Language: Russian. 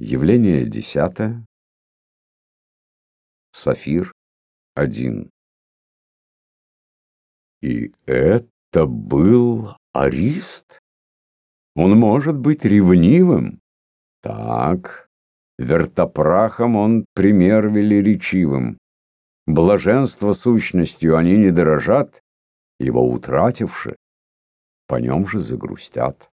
Явление десятое. Сафир один. И это был Арист? Он может быть ревнивым? Так, вертопрахом он пример велеречивым. Блаженство сущностью они не дорожат, его утративши, по нем же загрустят.